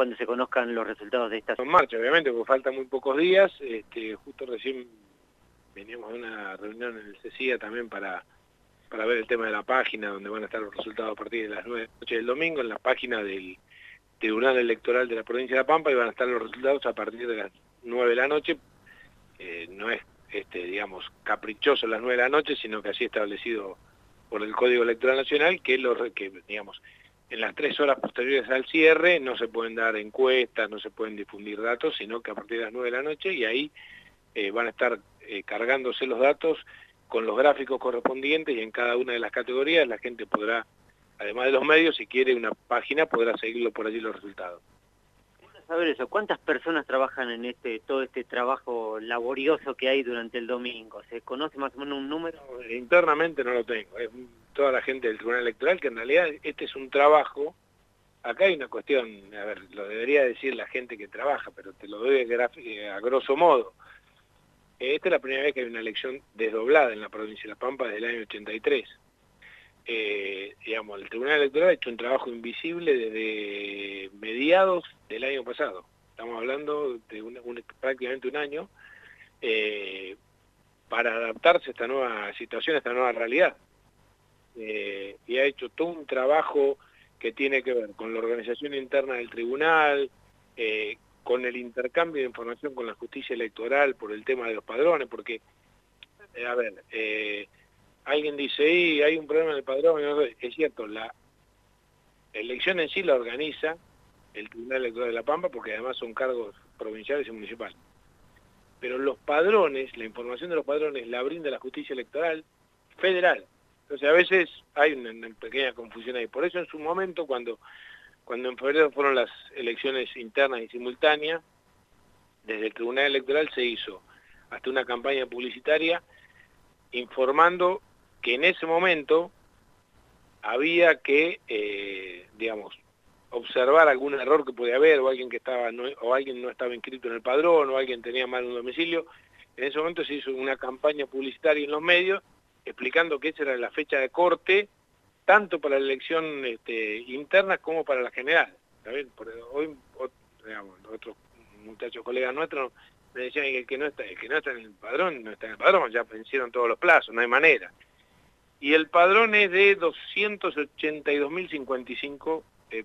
cuando se conozcan los resultados de esta... En marcha, obviamente, porque faltan muy pocos días. Este, justo recién veníamos de una reunión en el CECIA también para, para ver el tema de la página, donde van a estar los resultados a partir de las 9 de la noche del domingo, en la página del Tribunal Electoral de la provincia de La Pampa, y van a estar los resultados a partir de las 9 de la noche. Eh, no es, este, digamos, caprichoso las 9 de la noche, sino que así establecido por el Código Electoral Nacional, que, lo, que digamos, en las tres horas posteriores al cierre no se pueden dar encuestas, no se pueden difundir datos, sino que a partir de las 9 de la noche y ahí eh, van a estar eh, cargándose los datos con los gráficos correspondientes y en cada una de las categorías la gente podrá, además de los medios, si quiere una página, podrá seguirlo por allí los resultados. Saber eso, ¿cuántas personas trabajan en este todo este trabajo laborioso que hay durante el domingo? ¿Se conoce más o menos un número? Internamente no lo tengo, es toda la gente del Tribunal Electoral, que en realidad este es un trabajo, acá hay una cuestión, a ver, lo debería decir la gente que trabaja, pero te lo doy a grosso modo. Esta es la primera vez que hay una elección desdoblada en la provincia de La Pampa desde el año 83. Eh, digamos, el Tribunal Electoral ha hecho un trabajo invisible desde mediados del año pasado. Estamos hablando de prácticamente un año eh, para adaptarse a esta nueva situación, a esta nueva realidad. Eh, y ha hecho todo un trabajo que tiene que ver con la organización interna del tribunal, eh, con el intercambio de información con la justicia electoral por el tema de los padrones, porque, eh, a ver, alguien dice, y hay un problema en el padrón, es cierto, la elección en sí la organiza el Tribunal Electoral de La Pampa, porque además son cargos provinciales y municipales. Pero los padrones, la información de los padrones la brinda la justicia electoral federal, entonces a veces hay una, pequeña confusión ahí. Por eso en su momento, cuando, cuando en febrero fueron las elecciones internas y simultáneas, desde el Tribunal Electoral se hizo hasta una campaña publicitaria informando que en ese momento había que, eh, digamos, observar algún error que podía haber, o alguien que estaba o alguien no estaba inscrito en el padrón, o alguien tenía mal un domicilio. En ese momento se hizo una campaña publicitaria en los medios explicando que esa era la fecha de corte, tanto para la elección este, interna como para la general. hoy, otros muchachos colegas nuestros me decían que el que no está, que no está en el padrón, no está en el padrón, ya vencieron todos los plazos, no hay manera. Y el padrón es de 282.055 eh,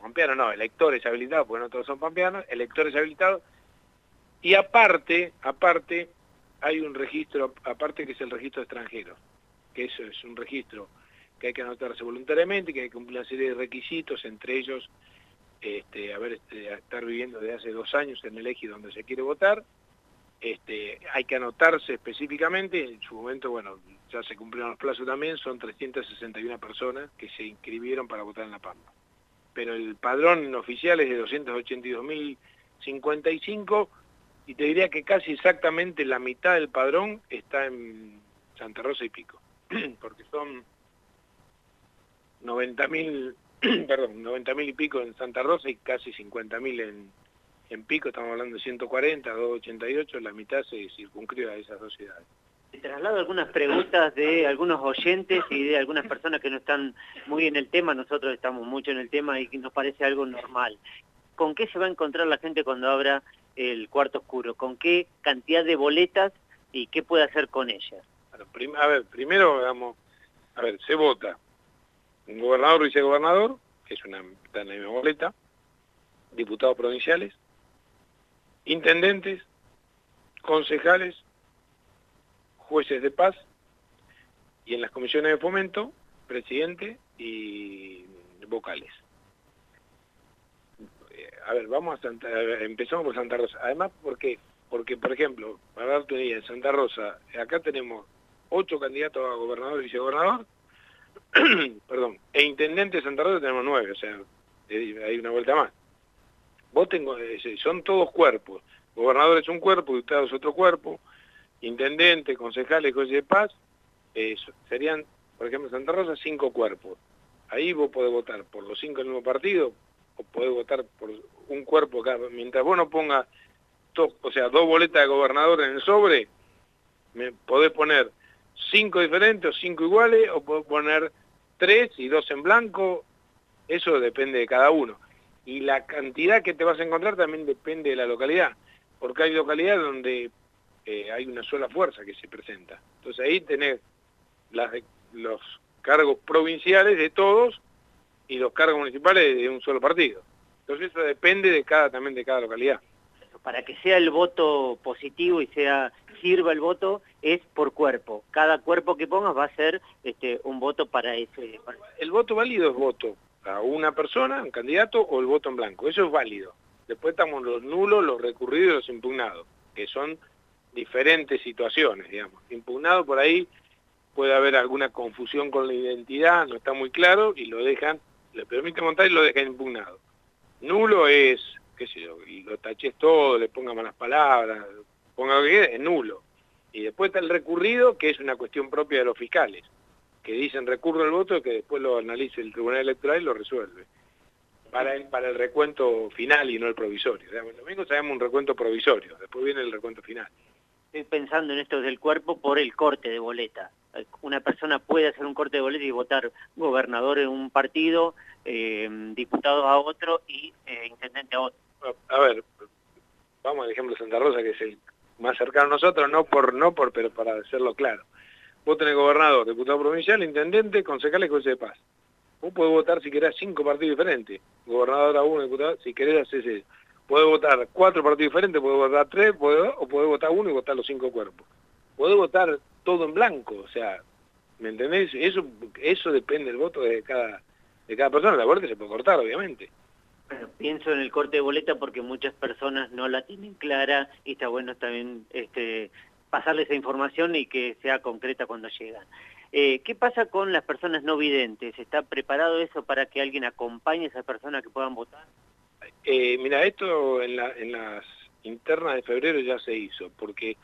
pampeanos, no, electores habilitados, porque no todos son pampeanos, electores habilitados, y aparte, aparte, hay un registro, aparte que es el registro extranjero, que eso es un registro que hay que anotarse voluntariamente, que hay que cumplir una serie de requisitos, entre ellos este, haber, este, estar viviendo desde hace dos años en el eje donde se quiere votar, este, hay que anotarse específicamente, en su momento, bueno, ya se cumplieron los plazos también, son 361 personas que se inscribieron para votar en La Pampa. Pero el padrón oficial es de 282.055 y te diría que casi exactamente la mitad del padrón está en Santa Rosa y Pico, porque son 90.000, perdón, 90.000 y pico en Santa Rosa y casi 50.000 en, en Pico, estamos hablando de 140, 288, la mitad se circunscribe a esas dos ciudades. Te traslado algunas preguntas de algunos oyentes y de algunas personas que no están muy en el tema, nosotros estamos mucho en el tema y nos parece algo normal. ¿Con qué se va a encontrar la gente cuando abra el cuarto oscuro? ¿Con qué cantidad de boletas y qué puede hacer con ellas? a ver, primero, digamos, a ver, se vota un gobernador, vicegobernador, que es una, está en misma boleta, diputados provinciales, intendentes, concejales, jueces de paz, y en las comisiones de fomento, presidente y vocales a ver, vamos a Santa, empezamos por Santa Rosa. Además, ¿por qué? Porque, por ejemplo, para darte una idea, en Santa Rosa, acá tenemos ocho candidatos a gobernador y vicegobernador, perdón, e intendente de Santa Rosa tenemos nueve, o sea, hay una vuelta más. Vos tengo, son todos cuerpos. Gobernador es un cuerpo, diputado es otro cuerpo, intendente, concejales, jueces de paz, serían, por ejemplo, en Santa Rosa, cinco cuerpos. Ahí vos podés votar por los cinco del mismo partido, o podés votar por un cuerpo acá. Mientras vos no pongas, o sea, dos boletas de gobernador en el sobre, me podés poner cinco diferentes o cinco iguales, o podés poner tres y dos en blanco, eso depende de cada uno. Y la cantidad que te vas a encontrar también depende de la localidad, porque hay localidades donde eh, hay una sola fuerza que se presenta. Entonces ahí tenés los cargos provinciales de todos y los cargos municipales de un solo partido. Entonces eso depende de cada, también de cada localidad. Para que sea el voto positivo y sea sirva el voto es por cuerpo. Cada cuerpo que pongas va a ser este, un voto para ese. El voto válido es voto a una persona, un candidato o el voto en blanco. Eso es válido. Después estamos los nulos, los recurridos y los impugnados, que son diferentes situaciones, digamos. Impugnado por ahí puede haber alguna confusión con la identidad, no está muy claro, y lo dejan, le permite montar y lo dejan impugnado. Nulo es, qué sé lo taches todo, le ponga malas palabras, ponga lo que quiera, es nulo. Y después está el recurrido, que es una cuestión propia de los fiscales, que dicen recurro al voto y que después lo analice el Tribunal Electoral y lo resuelve. Para el, para el recuento final y no el provisorio. El domingo sabemos un recuento provisorio, después viene el recuento final estoy pensando en esto del cuerpo por el corte de boleta. Una persona puede hacer un corte de boleta y votar gobernador en un partido, eh, diputado a otro y eh, intendente a otro. A ver, vamos al ejemplo de Santa Rosa, que es el más cercano a nosotros, no por, no por, pero para hacerlo claro. Vos tenés gobernador, diputado provincial, intendente, concejal y juez de paz. Vos podés votar si querés cinco partidos diferentes. Gobernador a uno, diputado, si querés hacer ese Puede votar cuatro partidos diferentes, puede votar tres, puede, o puede votar uno y votar los cinco cuerpos. Puede votar todo en blanco, o sea, ¿me entendés? Eso, eso depende del voto de cada, de cada persona, la boleta se puede cortar, obviamente. pienso en el corte de boleta porque muchas personas no la tienen clara y está bueno también este, pasarle esa información y que sea concreta cuando llegan. Eh, ¿Qué pasa con las personas no videntes? ¿Está preparado eso para que alguien acompañe a esas personas que puedan votar? Eh, mira, esto en, las internas de febrero ya se hizo, porque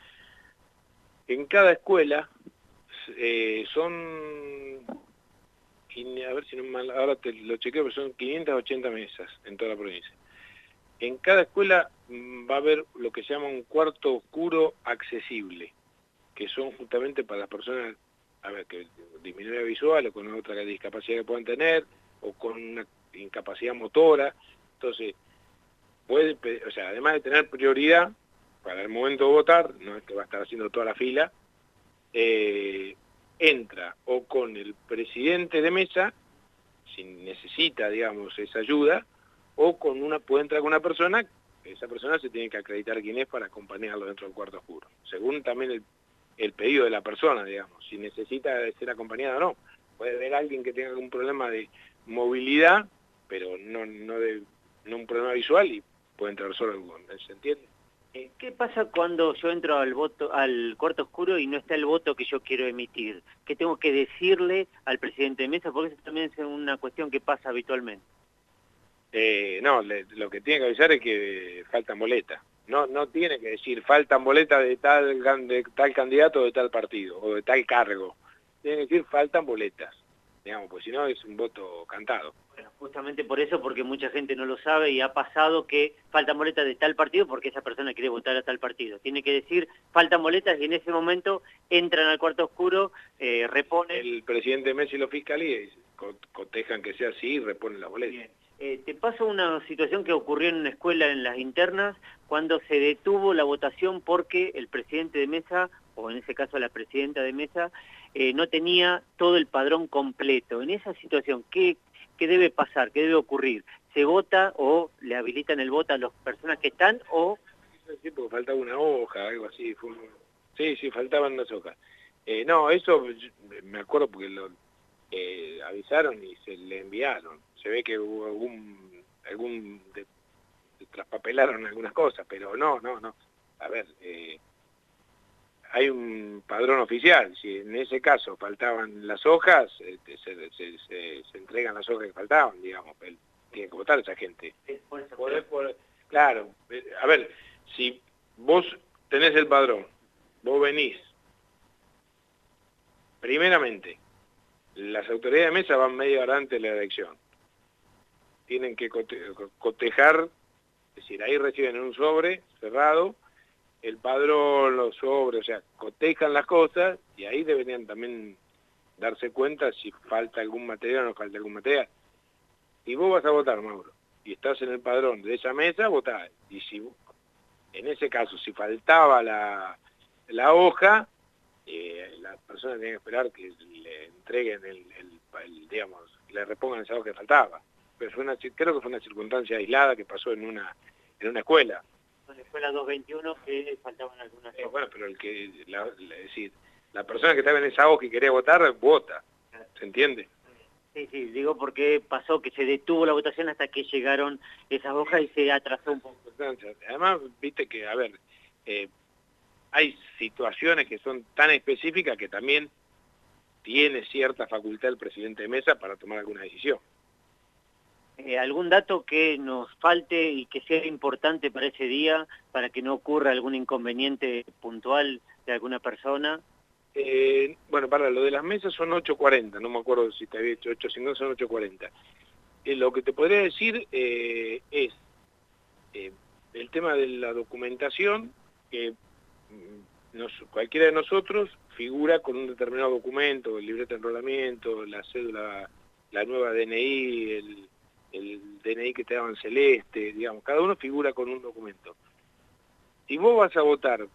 en cada escuela eh, son, a ver si no mal, ahora te lo chequeo, pero son 580 mesas en toda la provincia. En cada escuela mm, va a haber lo que se llama un cuarto oscuro accesible, que son justamente para las personas, a ver, que disminuye visual o con otra discapacidad que puedan tener, o con una incapacidad motora. Entonces, puede, o sea, además de tener prioridad para el momento de votar, no es que va a estar haciendo toda la fila, eh, entra o con el presidente de mesa, si necesita, digamos, esa ayuda, o con una, puede entrar con una persona, esa persona se tiene que acreditar quién es para acompañarlo dentro del cuarto oscuro, según también el, pedido de la persona, digamos, si necesita ser acompañada o no. Puede haber alguien que tenga algún problema de movilidad, pero no, no, no un problema visual y puede entrar solo ¿se entiende? Eh, ¿Qué pasa cuando yo entro al voto al cuarto oscuro y no está el voto que yo quiero emitir? ¿Qué tengo que decirle al presidente de mesa? Porque eso también es una cuestión que pasa habitualmente. Eh, no, lo que tiene que avisar es que faltan boletas. No, no tiene que decir faltan boletas de tal, de tal candidato o de tal partido o de tal cargo. Tiene que decir faltan boletas digamos, pues si no es un voto cantado. Bueno, justamente por eso, porque mucha gente no lo sabe y ha pasado que faltan boletas de tal partido porque esa persona quiere votar a tal partido. Tiene que decir, faltan boletas y en ese momento entran al cuarto oscuro, eh, reponen... El presidente Messi y los fiscalías cotejan que sea así y reponen la boleta. Eh, te paso una situación que ocurrió en una escuela en las internas cuando se detuvo la votación porque el presidente de mesa, o en ese caso la presidenta de mesa, eh, no tenía todo el padrón completo. En esa situación, ¿qué, ¿qué debe pasar? ¿Qué debe ocurrir? ¿Se vota o le habilitan el voto a las personas que están o...? Sí, porque faltaba una hoja, algo así. Sí, sí, faltaban unas hojas. Eh, no, eso me acuerdo porque lo eh, avisaron y se le enviaron. Se ve que hubo algún... algún traspapelaron algunas cosas, pero no, no, no. A ver, eh, hay un padrón oficial, si en ese caso faltaban las hojas, este, se, entregan las hojas que faltaban, digamos, él tiene que votar esa gente. claro, eh, a ver, si vos tenés el padrón, vos venís, primeramente, las autoridades de mesa van media hora antes de la elección. Tienen que cotejar, es decir, ahí reciben un sobre cerrado, el padrón, los sobres, o sea, cotejan las cosas y ahí deberían también darse cuenta si falta algún material o no falta algún material. Y vos vas a votar, Mauro, y estás en el padrón de esa mesa, votás. Y si en ese caso, si faltaba la, la hoja, eh, la persona tiene que esperar que le entreguen el, digamos, le repongan esa hoja que faltaba. Pero fue una, creo que fue una circunstancia aislada que pasó en una, en una escuela. En la escuela 221 que faltaban algunas eh, bueno, pero el que, la, decir, la persona que estaba en esa hoja y quería votar, vota. ¿Se entiende? Sí, sí, digo porque pasó que se detuvo la votación hasta que llegaron esas hojas y se atrasó un poco. Además, viste que, a ver, eh, hay situaciones que son tan específicas que también tiene cierta facultad el presidente de mesa para tomar alguna decisión. Eh, ¿Algún dato que nos falte y que sea importante para ese día, para que no ocurra algún inconveniente puntual de alguna persona? Eh, bueno, para lo de las mesas son 8.40, no me acuerdo si te había dicho 8.50, son 8.40. Eh, lo que te podría decir eh, es el tema de la documentación, que mm, cualquiera de nosotros figura con un determinado documento, el libreto de enrolamiento, la cédula, la nueva DNI, el, el DNI que te daban celeste, digamos, cada uno figura con un documento. Si vos vas a votar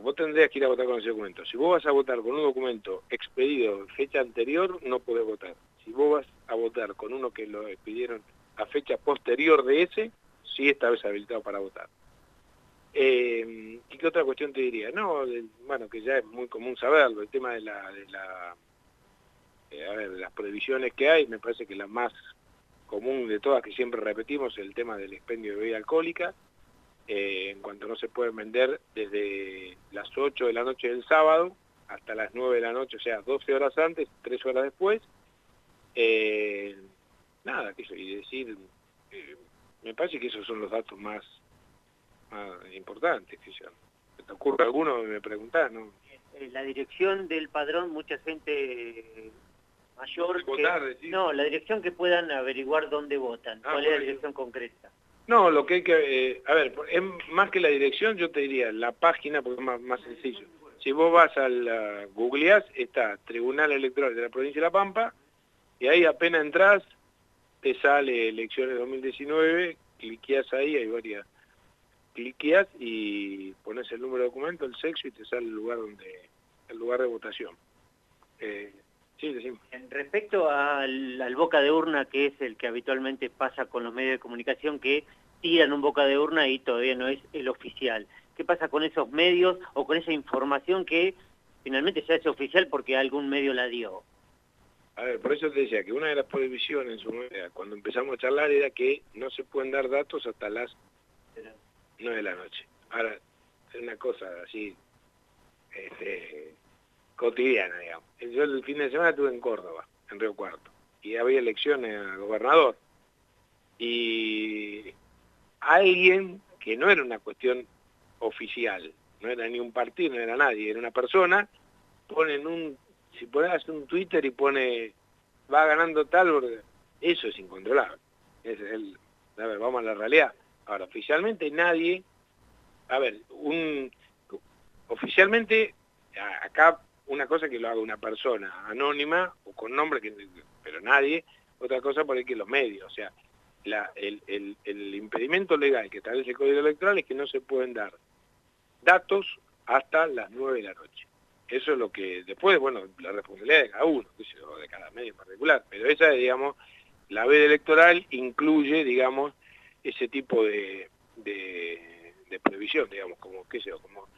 vos tendrías que ir a votar con ese documento. Si vos vas a votar con un documento expedido fecha anterior, no podés votar. Si vos vas a votar con uno que lo expidieron a fecha posterior de ese, sí estás habilitado para votar. Eh, ¿Y qué otra cuestión te diría? No, bueno, que ya es muy común saberlo, el tema de la... De eh, las prohibiciones que hay, me parece que la más común de todas que siempre repetimos el tema del expendio de bebida alcohólica, eh, en cuanto no se pueden vender desde las 8 de la noche del sábado hasta las 9 de la noche, o sea, 12 horas antes, 3 horas después. Eh, nada, que y decir, eh, me parece que esos son los datos más, importantes. Que ¿Te ocurre alguno? Me preguntás, ¿no? La dirección del padrón, mucha gente mayor... no, la dirección que puedan averiguar dónde votan. Ah, ¿Cuál es la dirección concreta? No, lo que hay que... Eh, a ver, es más que la dirección, yo te diría la página, porque es más, sencillo. Si vos vas al uh, googleás, está Tribunal Electoral de la Provincia de La Pampa, y ahí apenas entras, te sale elecciones 2019, cliqueas ahí, hay varias, cliqueas y pones el número de documento, el sexo y te sale el lugar donde el lugar de votación. Eh, sí, respecto al, al, boca de urna, que es el que habitualmente pasa con los medios de comunicación, que tiran un boca de urna y todavía no es el oficial. ¿Qué pasa con esos medios o con esa información que finalmente se hace oficial porque algún medio la dio? A ver, por eso te decía que una de las prohibiciones cuando empezamos a charlar era que no se pueden dar datos hasta las 9 de la noche. Ahora, es una cosa así este, cotidiana, digamos. Yo el fin de semana estuve en Córdoba, en Río Cuarto, y había elecciones a gobernador. Y alguien que no era una cuestión oficial, no era ni un partido, no era nadie, era una persona, pone en un, si pones un Twitter y pone, va ganando tal, eso es incontrolable. Es el, a ver, vamos a la realidad. Ahora, oficialmente nadie, a ver, un, oficialmente acá una cosa que lo haga una persona anónima o con nombre, pero nadie, otra cosa por ahí que los medios, o sea, el, impedimento legal que establece el Código Electoral es que no se pueden dar datos hasta las 9 de la noche. Eso es lo que, después, bueno, la responsabilidad de cada uno, de cada medio en particular, pero esa, digamos, la veda electoral incluye, digamos, ese tipo de, de, de previsión, digamos, como, qué sé yo, como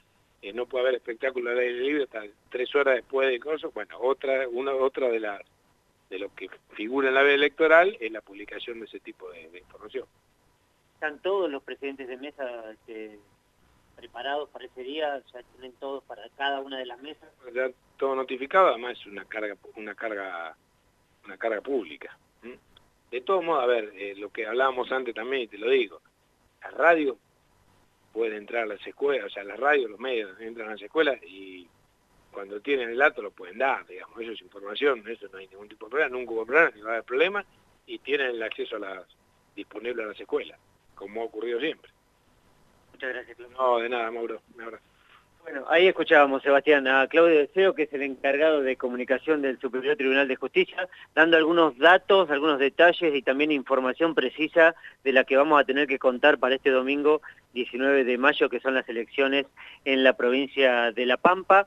eh, no puede haber espectáculo al aire libre hasta tres horas después de cosas, bueno, otra, una, otra de las de lo que figura en la veda electoral es la publicación de ese tipo de, información. ¿Están todos los presidentes de mesa este, preparados para ese día? ¿Ya tienen todos para cada una de las mesas? Ya todo notificado, además es una carga, una carga, una carga pública. De todos modos, a ver, eh, lo que hablábamos antes también, y te lo digo, la radio puede entrar a las escuelas, o sea, la radio, los medios entran a las escuelas y cuando tienen el dato lo pueden dar, digamos, eso es información, eso no hay ningún tipo de problema, nunca hubo problema, ni va a haber problema, y tienen el acceso a las, disponible a las escuelas, como ha ocurrido siempre. Muchas gracias, No, de nada, Mauro, un abrazo. Bueno, ahí escuchábamos, Sebastián, a Claudio Deseo, que es el encargado de comunicación del Superior Tribunal de Justicia, dando algunos datos, algunos detalles y también información precisa de la que vamos a tener que contar para este domingo 19 de mayo, que son las elecciones en la provincia de La Pampa.